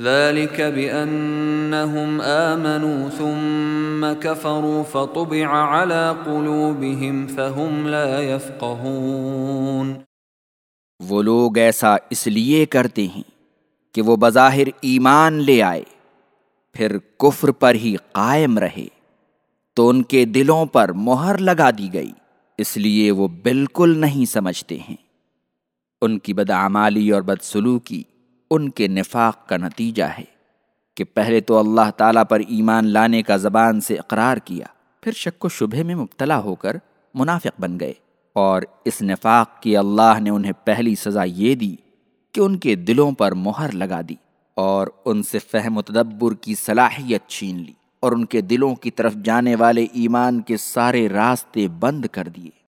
ذلك بأنهم آمنوا ثم كفروا فطبع على قلوبهم فهم لا يفقهون وہ لوگ ایسا اس لیے کرتے ہیں کہ وہ بظاہر ایمان لے آئے، پھر کفر پر ہی قائم رہے، تو ان کے دلوں پر مہر لگا دی گئی، اس لیے وہ بالکل نہیں سمجھتے ہیں۔ ان کی بدعمالی اور بدسلوکی ان کے نفاق کا نتیجہ ہے کہ پہلے تو اللہ تعالیٰ پر ایمان لانے کا زبان سے اقرار کیا، پھر شک و شبہ میں مبتلا ہو کر منافق بن گئے۔ اور اس نفاق کی اللہ نے انہیں پہلی سزا یہ دی کہ ان کے دلوں پر مہر لگا دی اور ان سے فہم و تدبر کی صلاحیت چھین لی اور ان کے دلوں کی طرف جانے والے ایمان کے سارے راستے بند کر دیے۔